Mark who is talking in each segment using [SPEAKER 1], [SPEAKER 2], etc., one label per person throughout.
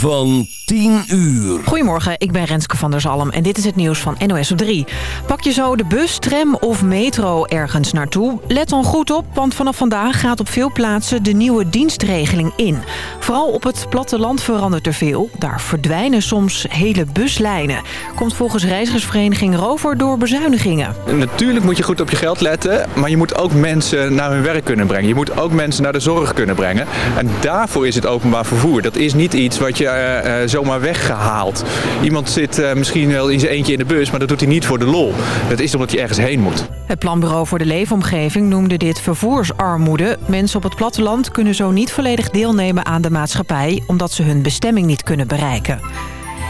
[SPEAKER 1] van 10 uur.
[SPEAKER 2] Goedemorgen, ik ben Renske van der Zalm en dit is het nieuws van NOS op 3. Pak je zo de bus, tram of metro ergens naartoe? Let dan goed op, want vanaf vandaag gaat op veel plaatsen de nieuwe dienstregeling in. Vooral op het platteland verandert er veel. Daar verdwijnen soms hele buslijnen. Komt volgens reizigersvereniging Rover door bezuinigingen.
[SPEAKER 3] Natuurlijk moet je goed op je geld letten, maar je moet ook mensen naar hun werk kunnen brengen. Je moet ook mensen naar de zorg kunnen brengen. En daarvoor is het openbaar vervoer. Dat is niet iets wat je uh, zomaar weggehaald. Iemand zit uh, misschien wel in zijn eentje in de bus, maar dat doet hij niet voor de lol. Dat is omdat hij ergens heen moet.
[SPEAKER 2] Het Planbureau voor de Leefomgeving noemde dit vervoersarmoede. Mensen op het platteland kunnen zo niet volledig deelnemen aan de maatschappij... omdat ze hun bestemming niet kunnen bereiken.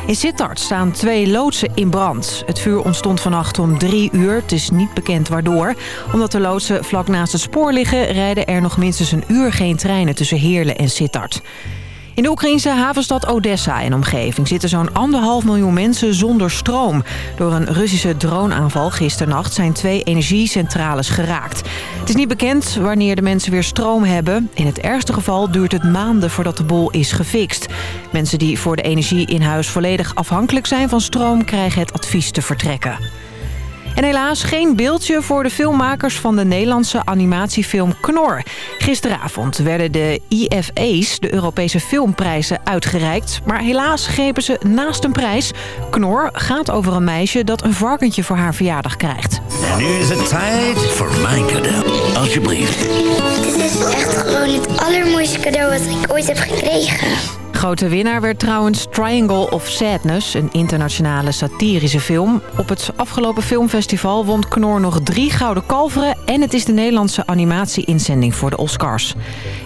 [SPEAKER 2] In Sittard staan twee loodsen in brand. Het vuur ontstond vannacht om drie uur. Het is niet bekend waardoor. Omdat de loodsen vlak naast het spoor liggen... rijden er nog minstens een uur geen treinen tussen Heerlen en Sittard. In de Oekraïnse havenstad Odessa en omgeving zitten zo'n anderhalf miljoen mensen zonder stroom. Door een Russische droneaanval gisternacht zijn twee energiecentrales geraakt. Het is niet bekend wanneer de mensen weer stroom hebben. In het ergste geval duurt het maanden voordat de bol is gefixt. Mensen die voor de energie in huis volledig afhankelijk zijn van stroom krijgen het advies te vertrekken. En helaas geen beeldje voor de filmmakers van de Nederlandse animatiefilm Knor. Gisteravond werden de IFA's, de Europese filmprijzen, uitgereikt. Maar helaas grepen ze naast een prijs. Knor gaat over een meisje dat een varkentje voor haar verjaardag krijgt.
[SPEAKER 4] En nu is het tijd voor mijn cadeau. Alsjeblieft.
[SPEAKER 5] Dit is echt gewoon het allermooiste cadeau wat ik ooit heb gekregen.
[SPEAKER 2] Grote winnaar werd trouwens Triangle of Sadness, een internationale satirische film. Op het afgelopen filmfestival won Knor nog drie gouden kalveren... en het is de Nederlandse animatie-inzending voor de Oscars.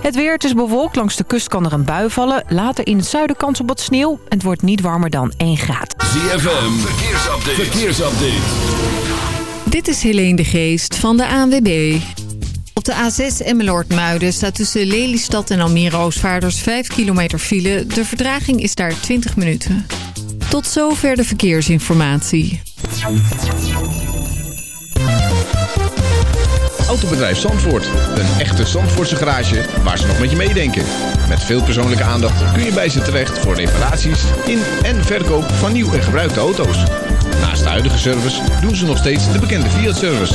[SPEAKER 2] Het weer, het is bewolkt, langs de kust kan er een bui vallen. Later in het zuiden kans op wat sneeuw. Het wordt niet warmer dan 1 graad.
[SPEAKER 1] ZFM, verkeersupdate. verkeersupdate.
[SPEAKER 6] Dit is Helene de Geest van de ANWB. Op de A6 Emmeloord-Muiden staat tussen Lelystad en Almere Oostvaarders 5 kilometer file. De verdraging is daar 20 minuten. Tot zover de verkeersinformatie.
[SPEAKER 7] Autobedrijf Zandvoort. Een echte Zandvoortse garage waar ze nog met je meedenken. Met veel persoonlijke aandacht kun je bij ze terecht voor reparaties in en verkoop van nieuw en gebruikte auto's. Naast de huidige service doen ze nog steeds de bekende Fiat-service.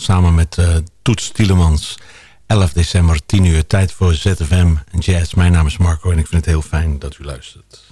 [SPEAKER 8] Samen met uh, Toets Tielemans. 11 december, 10 uur, tijd voor ZFM Jazz. Mijn naam is Marco en ik vind het heel fijn dat u luistert.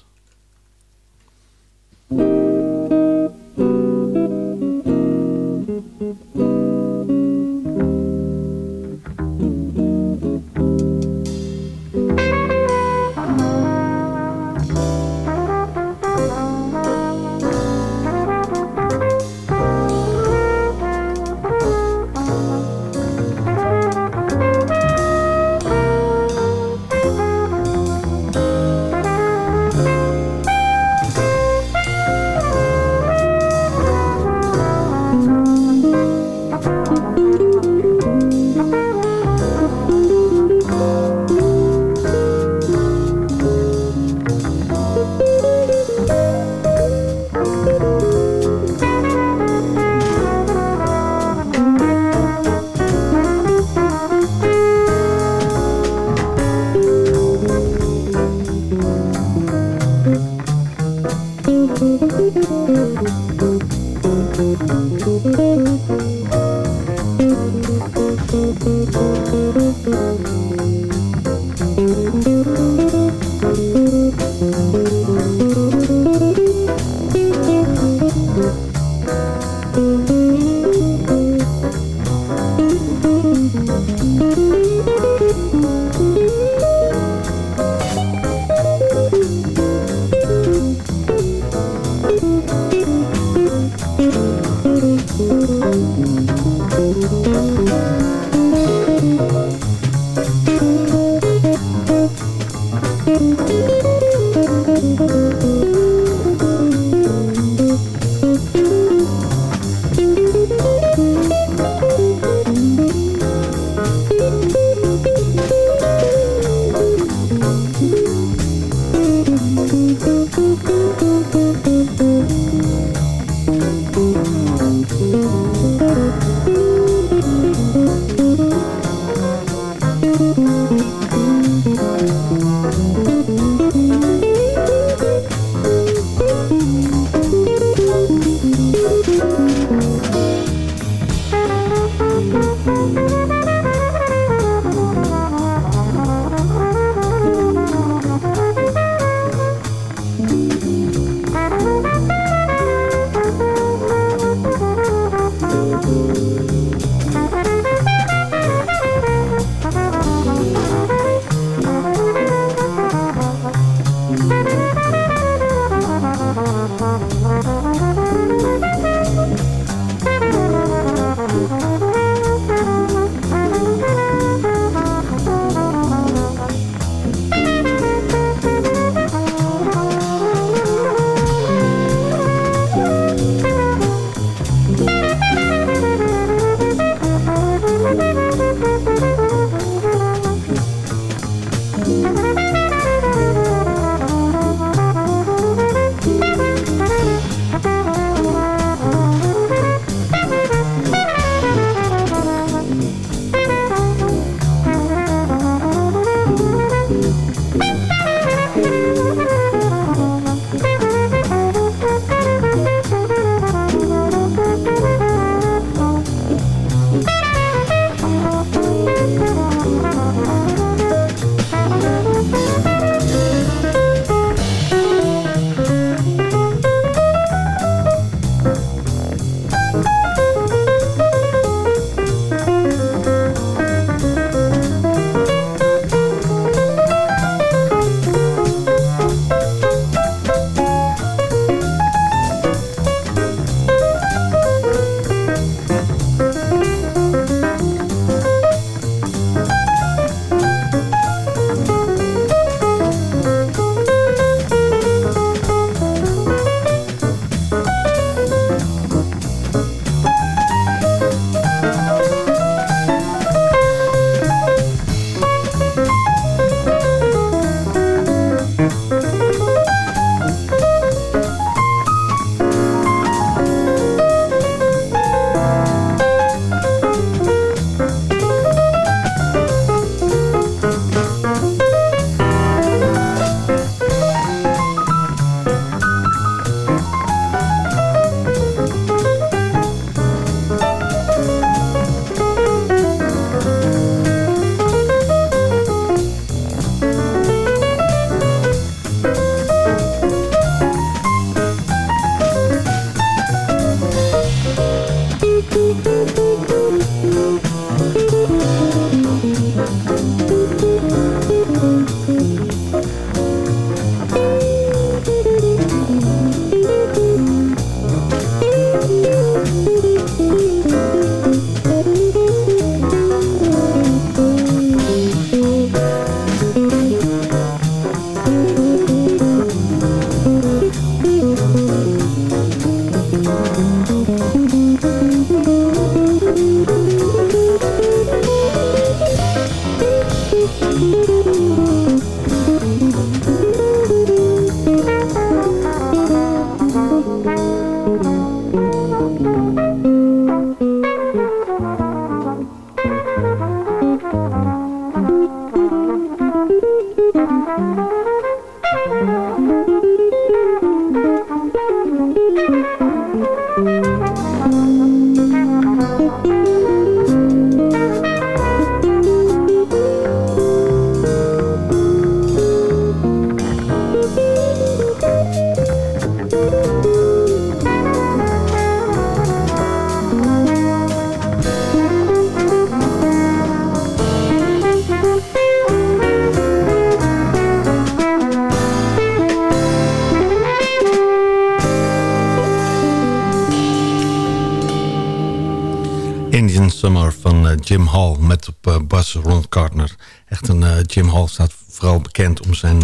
[SPEAKER 8] Ron Gardner. Echt een uh, Jim Hall staat vooral bekend om zijn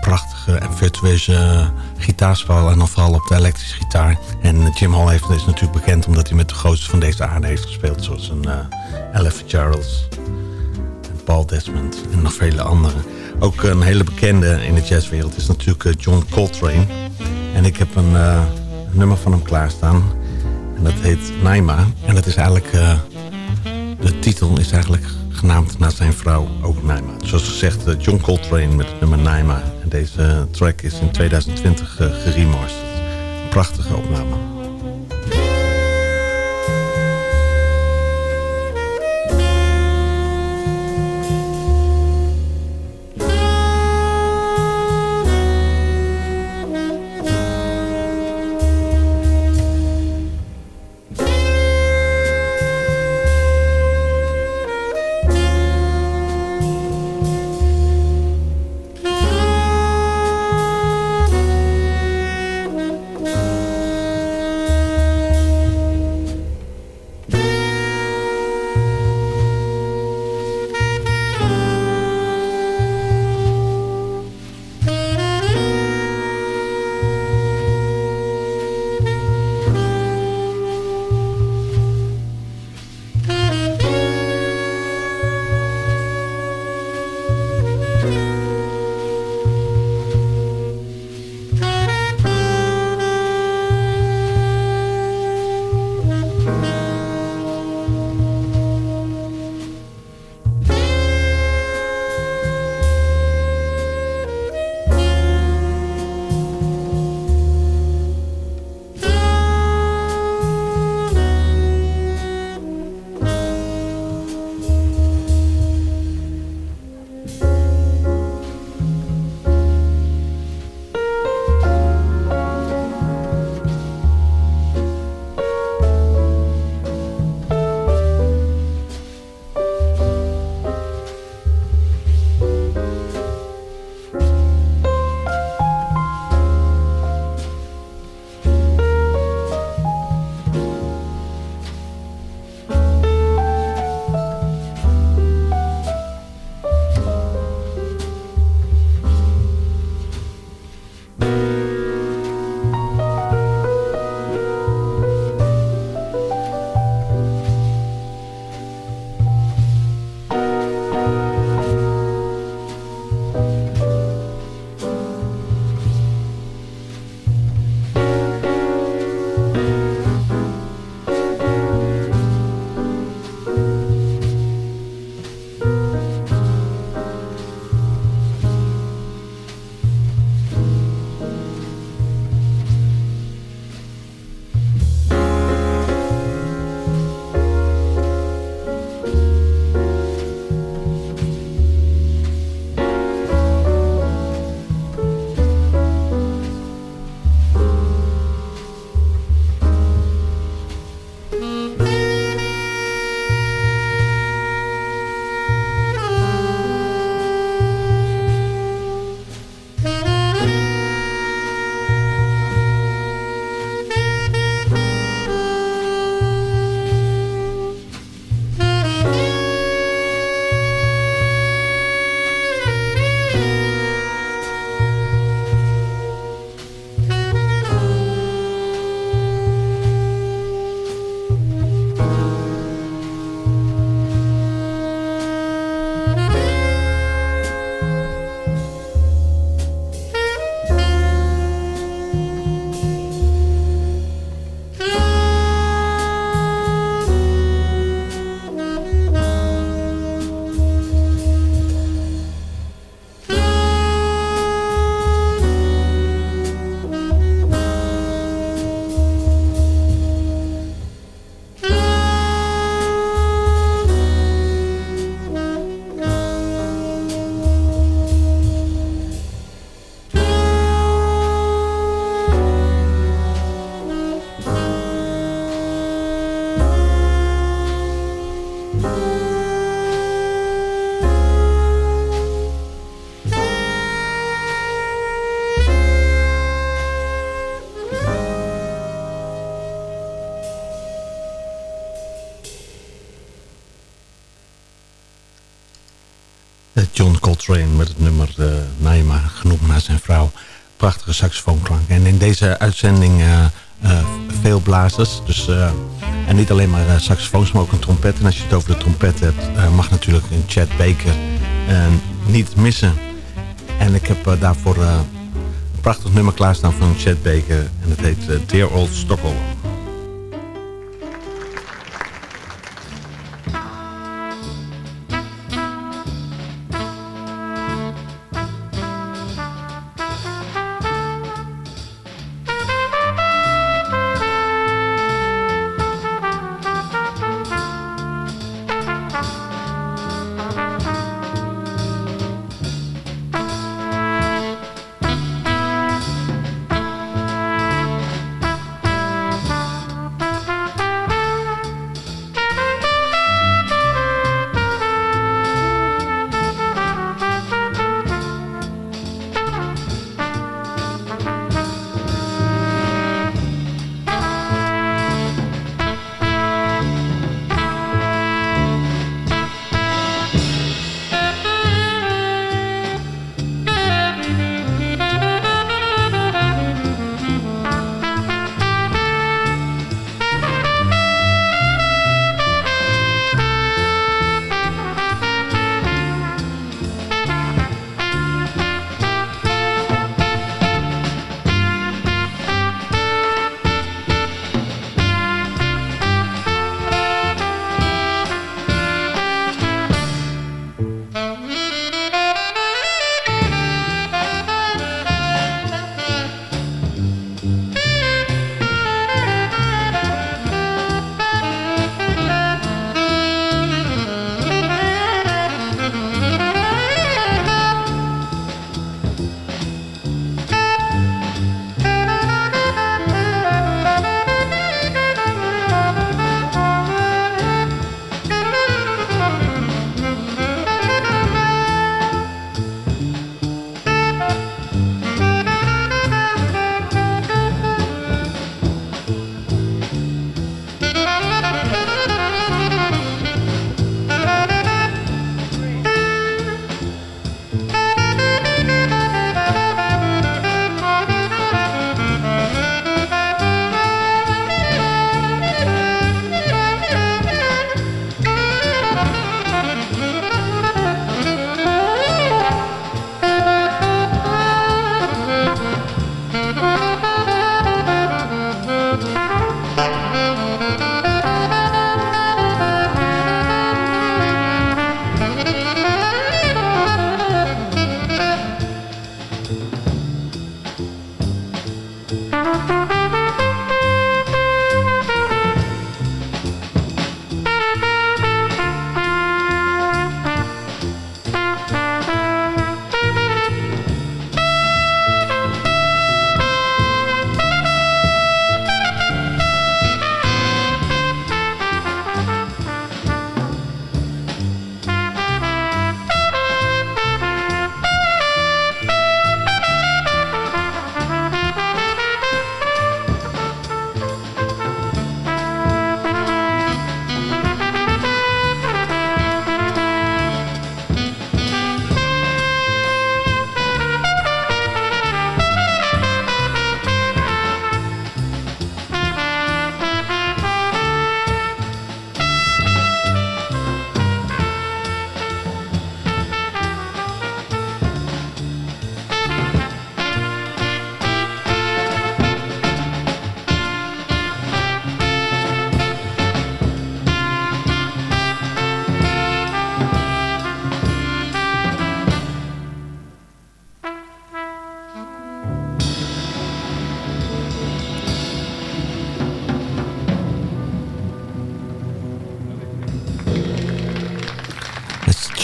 [SPEAKER 8] prachtige en virtueuze gitaarspel en dan vooral op de elektrische gitaar. En Jim Hall heeft, is natuurlijk bekend omdat hij met de grootste van deze aarde heeft gespeeld. Zoals een Ella Fitzgerald, Paul Desmond en nog vele anderen. Ook een hele bekende in de jazzwereld is natuurlijk John Coltrane. En ik heb een, nummer van hem klaarstaan. En dat heet Naima. En dat is eigenlijk... Uh, is eigenlijk genaamd naar zijn vrouw, ook Naima. Zoals gezegd, uh, John Coltrane met het nummer Naima. En deze track is in 2020 uh, geremasterd. Een prachtige opname. Prachtige saxofoonklank. En in deze uitzending uh, uh, veel blazers. Dus, en niet alleen maar saxofoons, maar ook een trompet. En als je het over de trompet hebt, mag natuurlijk een Chad Baker niet missen. En ik heb daarvoor een prachtig nummer klaarstaan van Chad Baker. En het heet Dear Old Stockholm.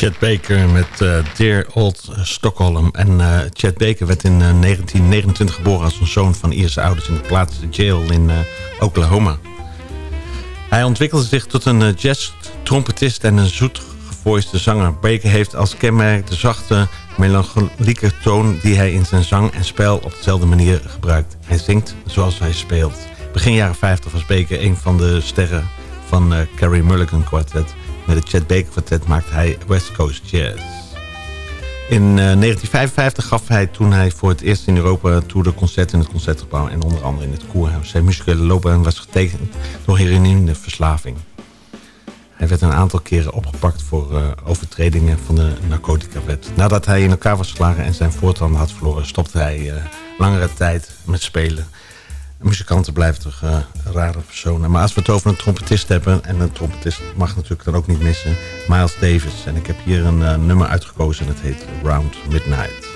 [SPEAKER 8] Chet Baker met uh, Dear Old Stockholm. En uh, Chet Baker werd in uh, eh, 1929 geboren als een zoon van Ierse ouders... in de plaats Jail in Oklahoma. Hij ontwikkelde zich tot een jazz-trompetist en een zoetgevoiste zanger. Baker heeft als kenmerk de zachte, melancholieke toon... die hij in zijn zang en spel op dezelfde manier gebruikt. Hij zingt zoals hij speelt. Begin jaren 50 was Baker een van de sterren van Carrie Mulligan Quartet... Met het Chet Baker Quartet maakt hij West Coast Jazz. In 1955 gaf hij toen hij voor het eerst in Europa toerde concert in het Concertgebouw en onder andere in het Koerhuis. Zijn muzikale loopbaan was getekend door heroïneverslaving. Hij werd een aantal keren opgepakt voor uh, overtredingen van de narcotica-wet. Nadat hij in elkaar was geslagen en zijn voortanden had verloren... stopte hij uh, langere tijd met spelen. Muzikanten blijven toch uh, rare personen. Maar als we het over een trompetist hebben... en een trompetist mag natuurlijk dan ook niet missen... Miles Davis. En ik heb hier een nummer uitgekozen en het heet Round Midnight.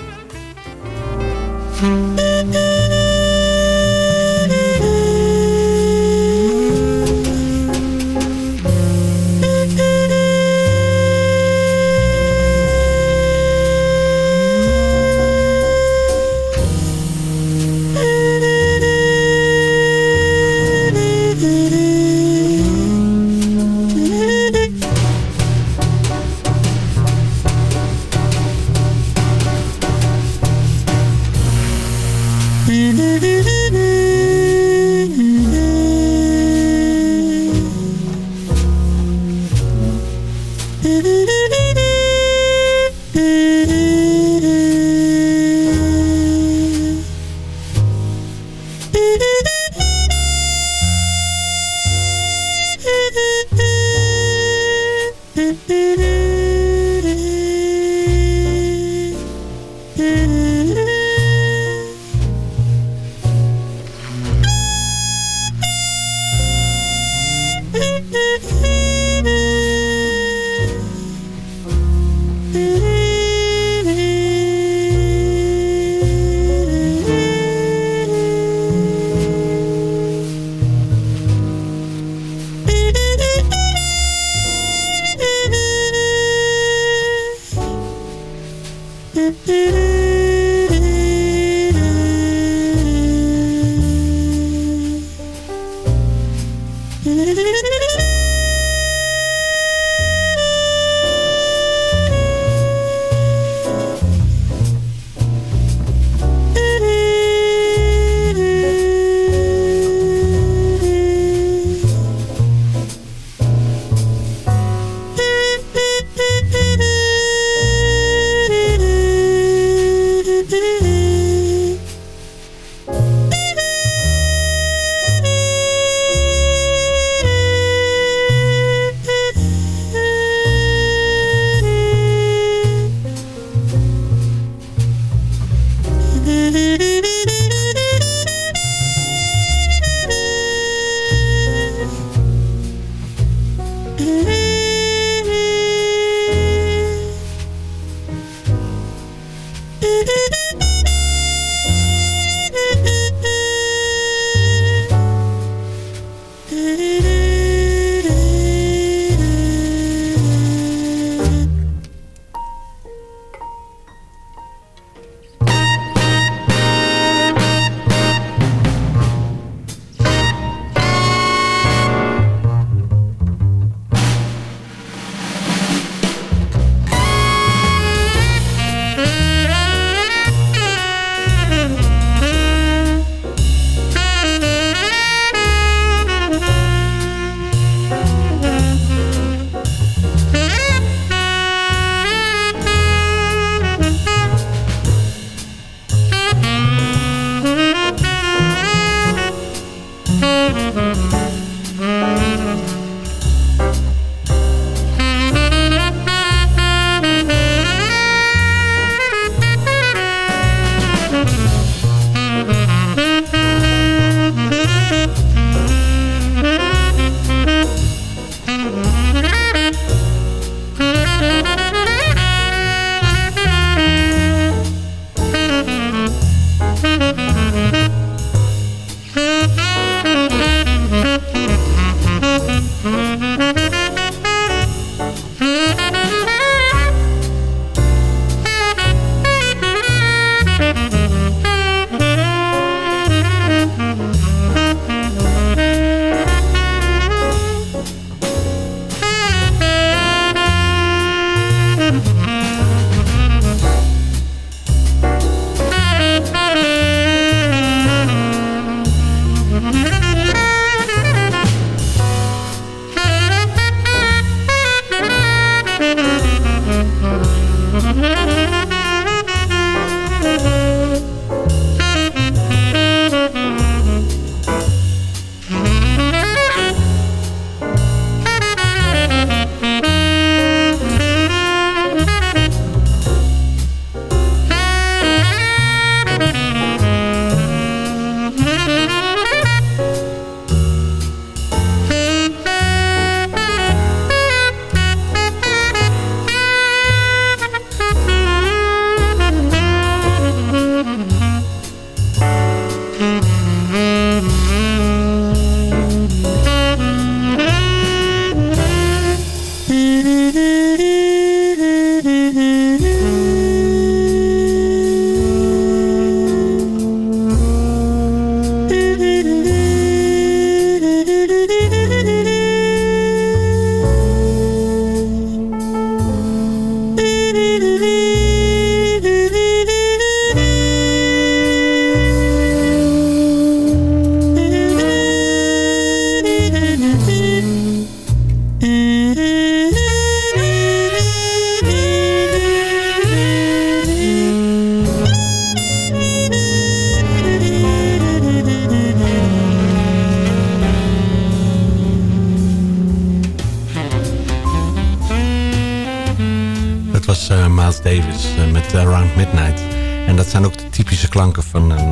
[SPEAKER 8] Miles Davis met Around Midnight. En dat zijn ook de typische klanken van een,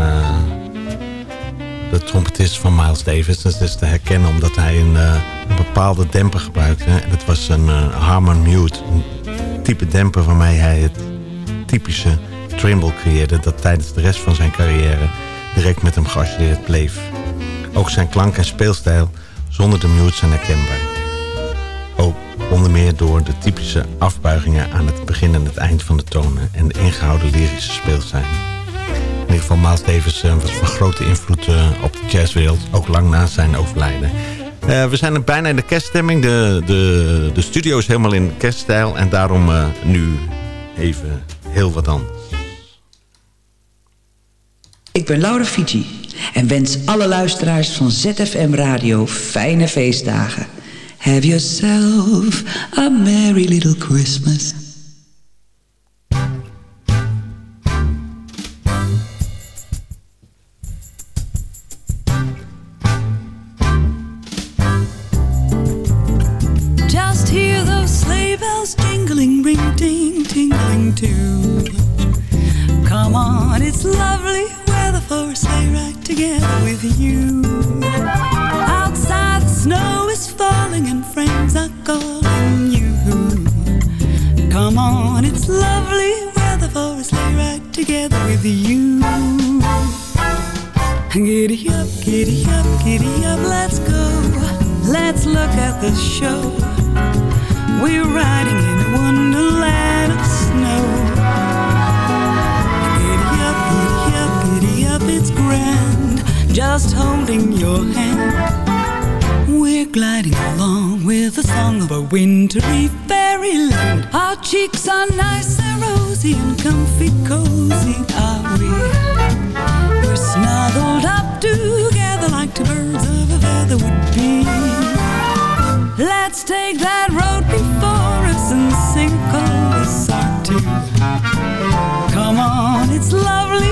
[SPEAKER 8] de trompetist van Miles Davis. Dat is te herkennen omdat hij een, bepaalde demper gebruikte. Dat was een Harmon Mute. Een type demper waarmee hij het typische Trimble creëerde... dat tijdens de rest van zijn carrière direct met hem geassocieerd bleef. Ook zijn klank en speelstijl zonder de mute zijn herkenbaar. Onder meer door de typische afbuigingen aan het begin en het eind van de tonen... en de ingehouden lyrische speelstijl. In ieder geval Miles Davis eh, was van grote invloed eh, op de jazzwereld... ook lang na zijn overlijden. Uh, we zijn bijna in de kerststemming. De, de, de studio is helemaal in kerststijl. En daarom nu even heel wat anders.
[SPEAKER 9] Ik ben Laura Fiji en wens alle luisteraars van ZFM Radio fijne feestdagen. Have yourself a merry little Christmas.
[SPEAKER 10] Holding your hand. We're gliding along with the song of a wintry fairyland. Our cheeks are nice and rosy and comfy cozy, are we? We're snuggled up together like two birds of a feather would be. Let's take that road before us and sing a chorus or two. Come on, it's lovely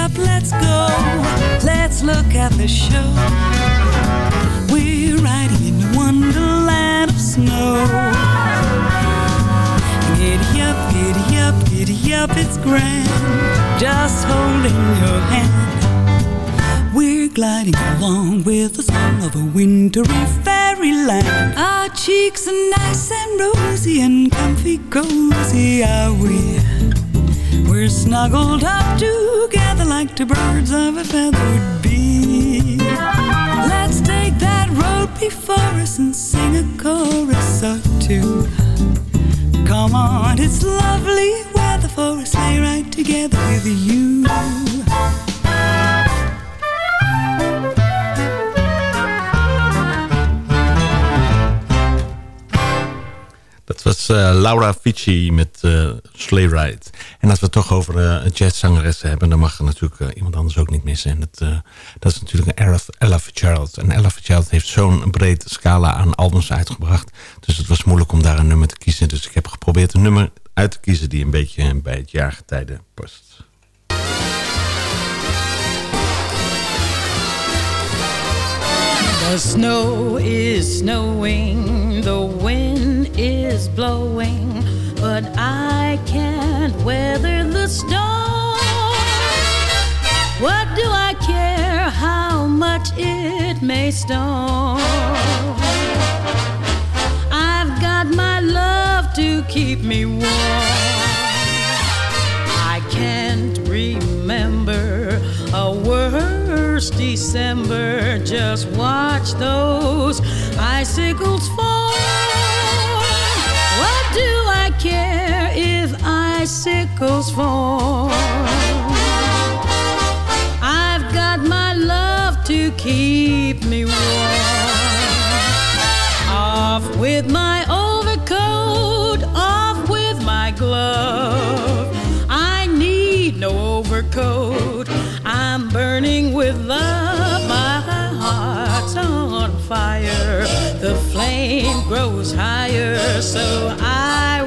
[SPEAKER 10] up, let's go. Let's look at the show. We're riding in a wonderland of snow. Giddy up, giddy up, giddy up, it's grand. Just holding your hand. We're gliding along with the song of a wintry fairyland. Our cheeks are nice and rosy and comfy cozy, are we? We're snuggled up together like two birds of a feathered would be. Let's take that road before us and sing a chorus or two. Come on, it's lovely weather for a sleigh ride together with you.
[SPEAKER 8] Dat was uh, Laura Fici met uh, Sleigh Ride. En als we het toch over uh, jazzzangeressen hebben... dan mag er natuurlijk iemand anders ook niet missen. En dat, dat is natuurlijk Ella Fitzgerald. En Ella Fitzgerald heeft zo'n breed scala aan albums uitgebracht. Dus het was moeilijk om daar een nummer te kiezen. Dus ik heb geprobeerd een nummer uit te kiezen... die een beetje bij het jaargetijde past.
[SPEAKER 11] The snow is snowing, the wind is blowing, but I can't weather the storm. What do I care how much it may storm? I've got my love to keep me warm. I can't remember a worse December. Just watch those icicles fall care if icicles fall. I've got my love to keep me warm. Off with my overcoat, off with my glove. I need no overcoat. I'm burning with love. My heart's on fire. The flame grows higher, so I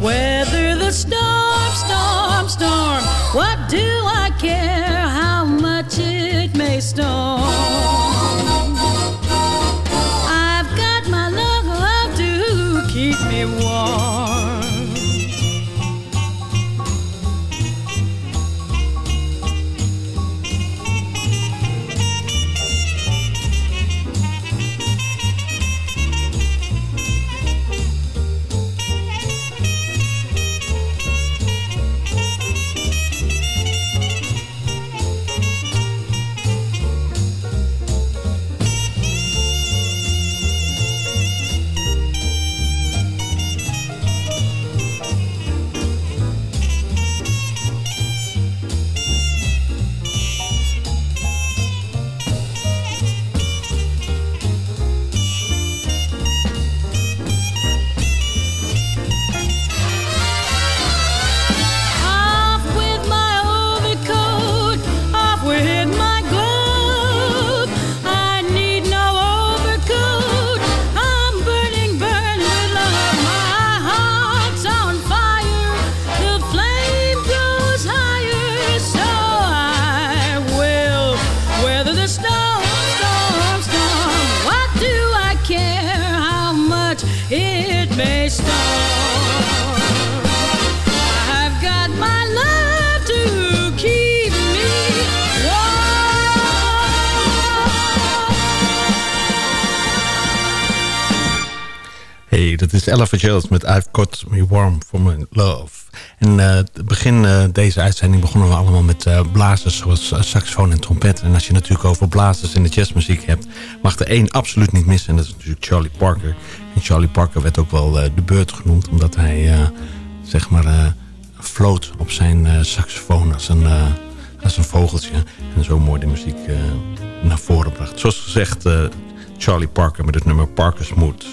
[SPEAKER 11] weather the storm, storm, storm. What do I care how much it may storm?
[SPEAKER 8] Warm For My Love. En eh, begin uh, deze uitzending begonnen we allemaal met uh, blazers zoals saxofoon en trompet. En als je natuurlijk over blazers in de jazzmuziek hebt, mag er één absoluut niet missen. En dat is natuurlijk Charlie Parker. En Charlie Parker werd ook wel de beurt genoemd, omdat hij zeg maar floot op zijn saxofoon als een, als een vogeltje. En zo mooi de muziek naar voren bracht. Zoals gezegd, Charlie Parker met het nummer Parker's Mood.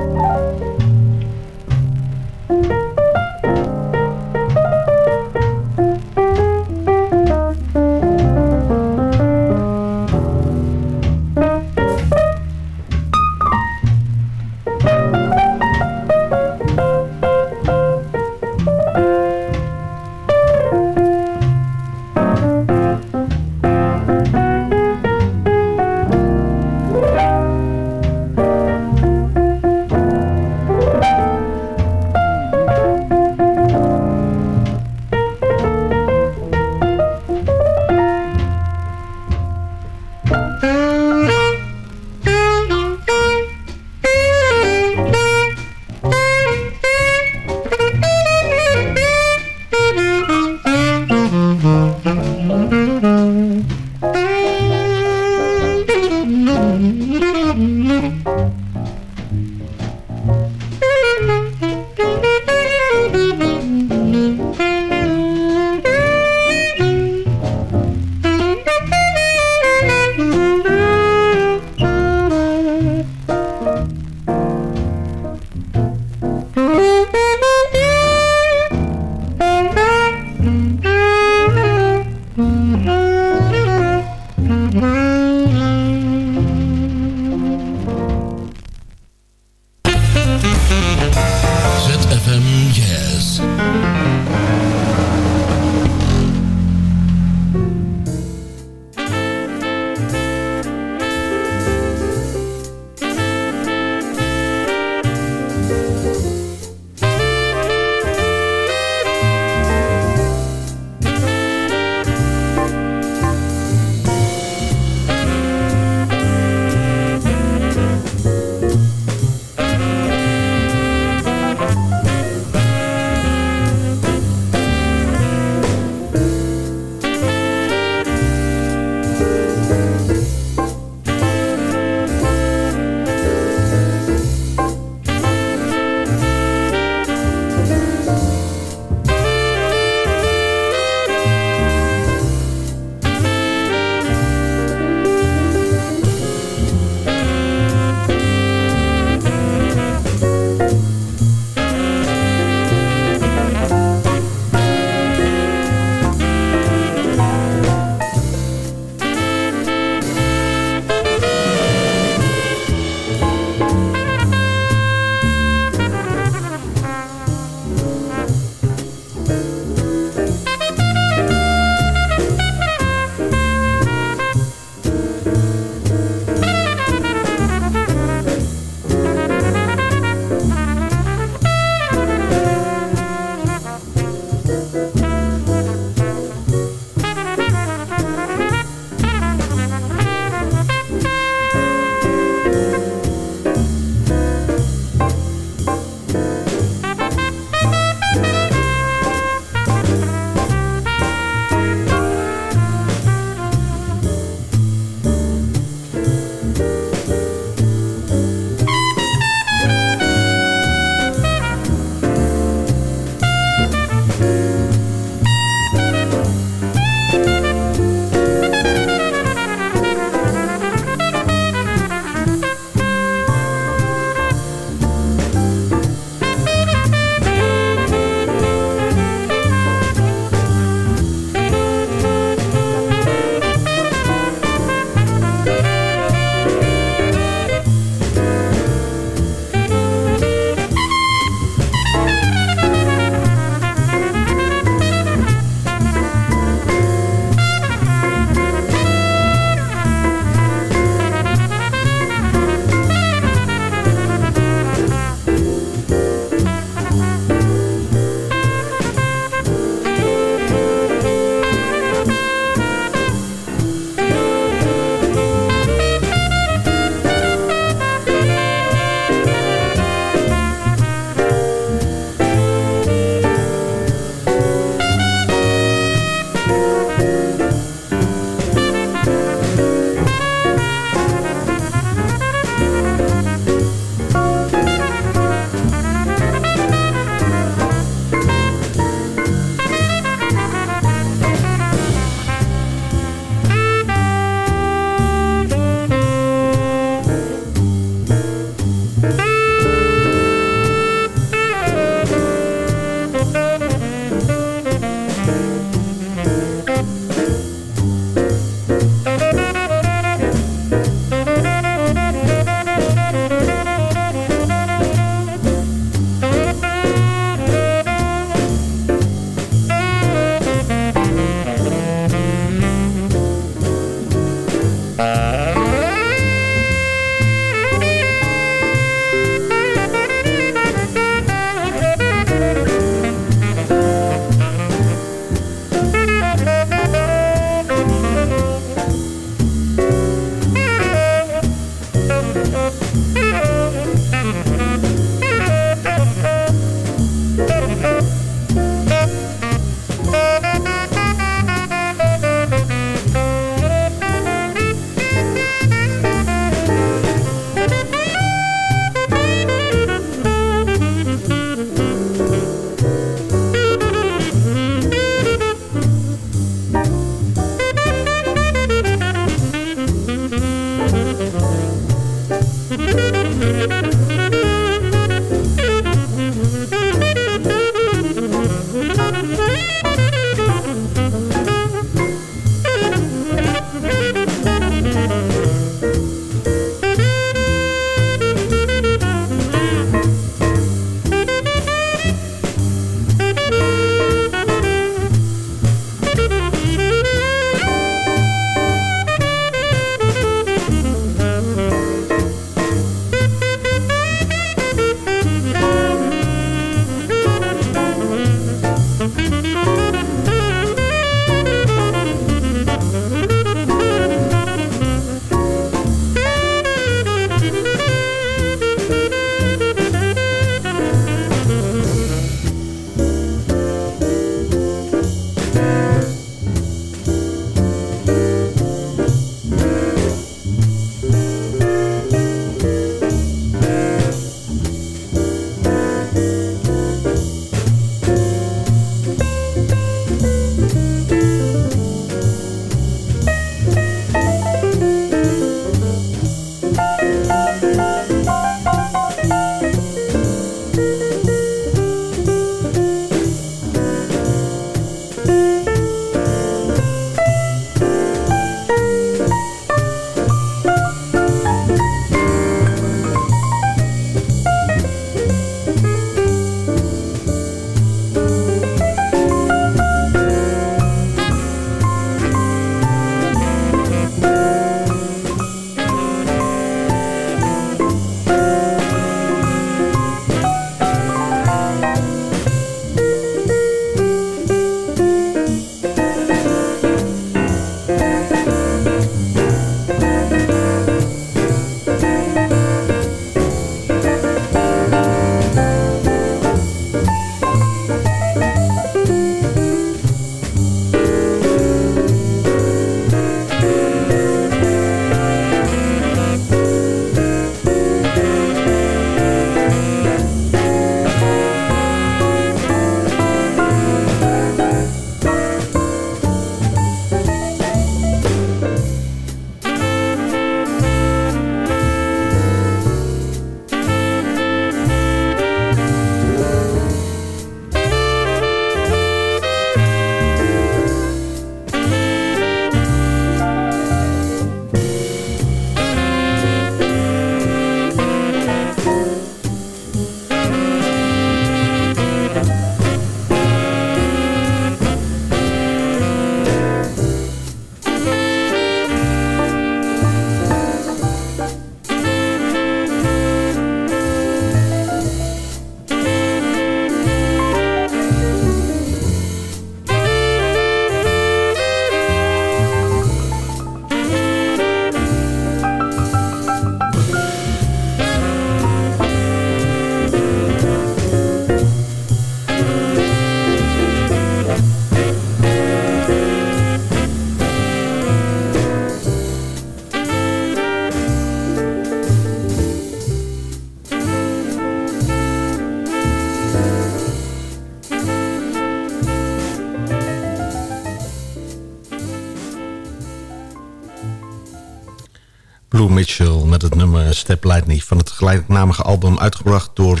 [SPEAKER 8] Het nummer Step Lightly... van het gelijknamige album uitgebracht door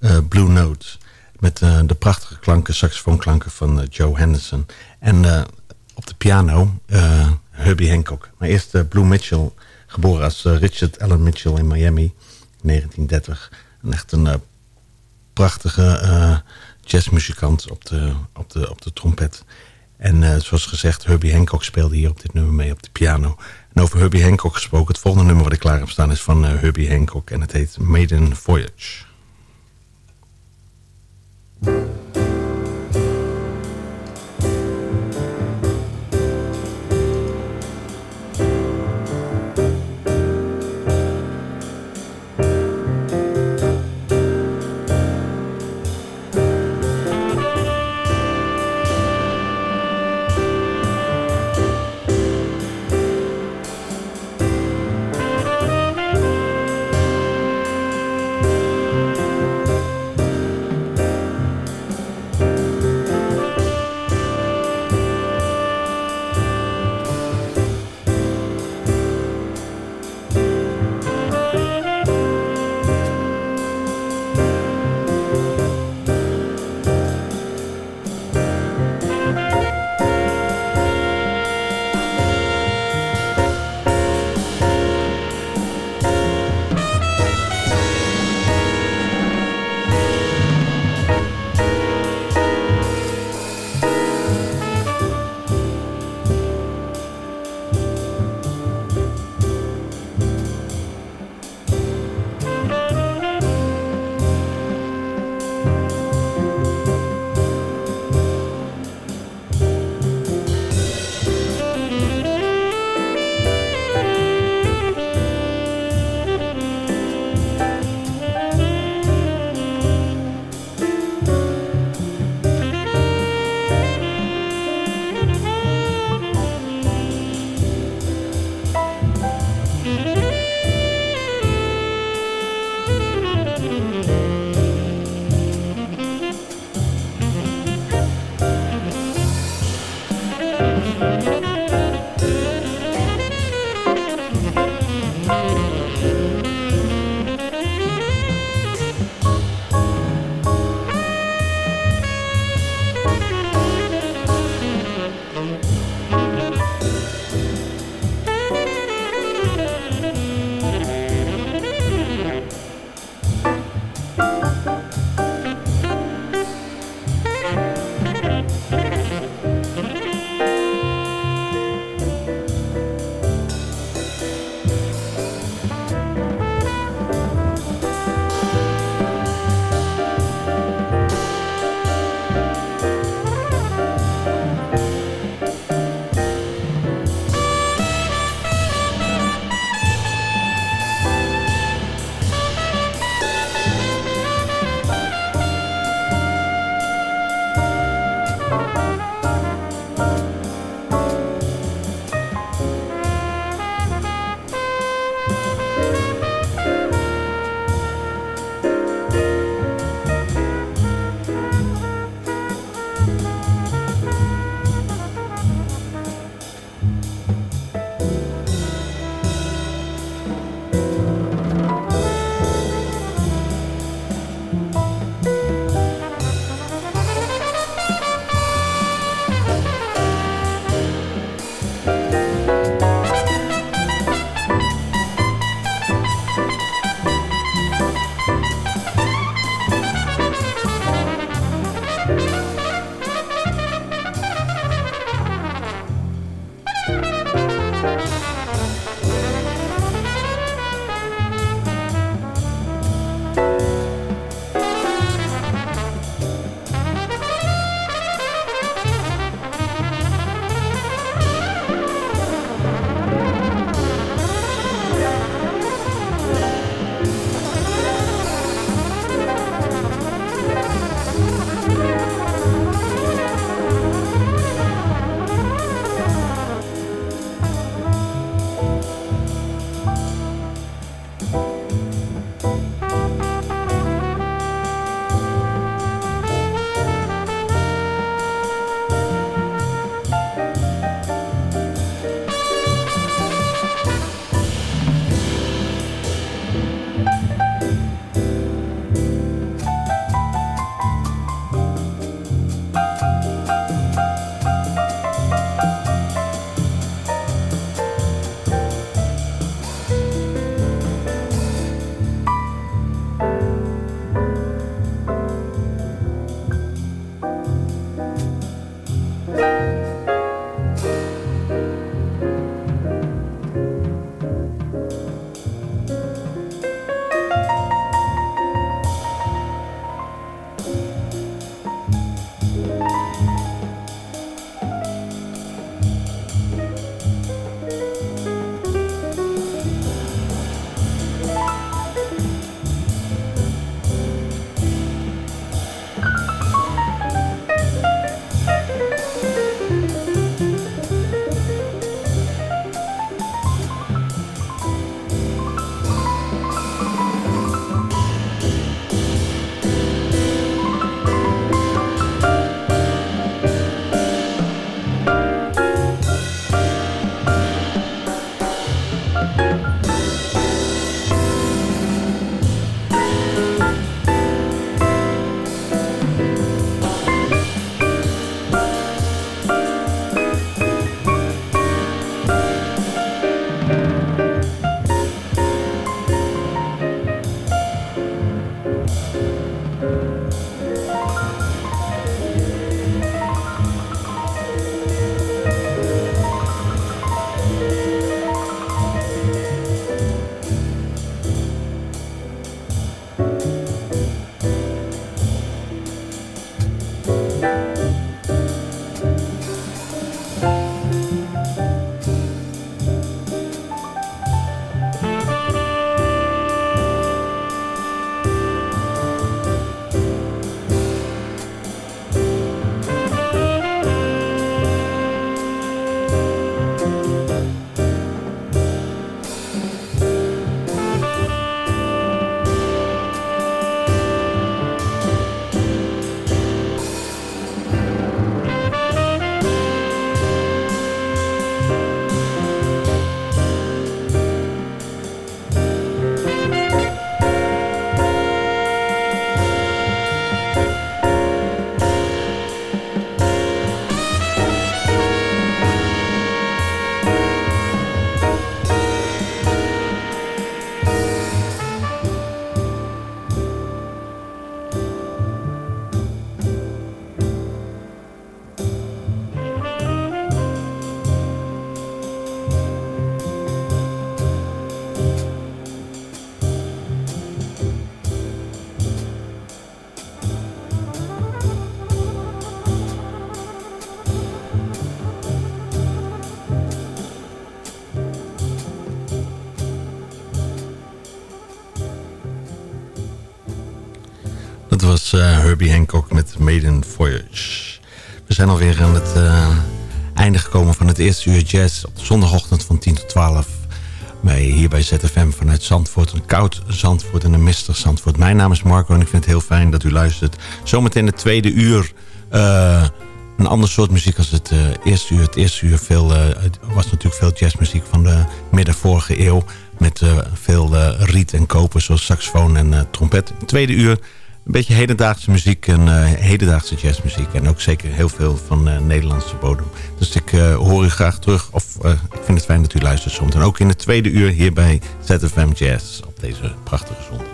[SPEAKER 8] uh, Blue Note... met uh, de prachtige klanken, saxofoonklanken van uh, Joe Henderson. En op de piano Herbie Hancock. Maar eerst Blue Mitchell, geboren als Richard Allen Mitchell in Miami... 1930. En echt een prachtige jazzmuzikant op de, op, de, op de trompet... En zoals gezegd, Herbie Hancock speelde hier op dit nummer mee op de piano. En over Herbie Hancock gesproken. Het volgende nummer wat ik klaar heb staan is van uh, Herbie Hancock. En het heet Maiden Voyage. Herbie Hancock met Maiden Voyage. We zijn alweer aan het eh, einde gekomen van het eerste uur jazz... op zondagochtend van 10 tot 12 bij, hier bij ZFM vanuit Zandvoort. Een koud Zandvoort en een mistig Zandvoort. Mijn naam is Marco en ik vind het heel fijn dat u luistert. Zometeen het tweede uur... eh, een ander soort muziek als het eh, eerste uur. Het eerste uur veel, eh, was natuurlijk veel jazzmuziek van de midden vorige eeuw. Met eh, veel eh, riet en koper zoals saxofoon en eh, trompet. Tweede uur een beetje hedendaagse muziek en eh, hedendaagse jazzmuziek. En ook zeker heel veel van eh, Nederlandse bodem. Dus ik eh, hoor u graag terug. Of ik vind het fijn dat u luistert soms. En ook in het tweede uur hier bij ZFM Jazz op deze prachtige zondag.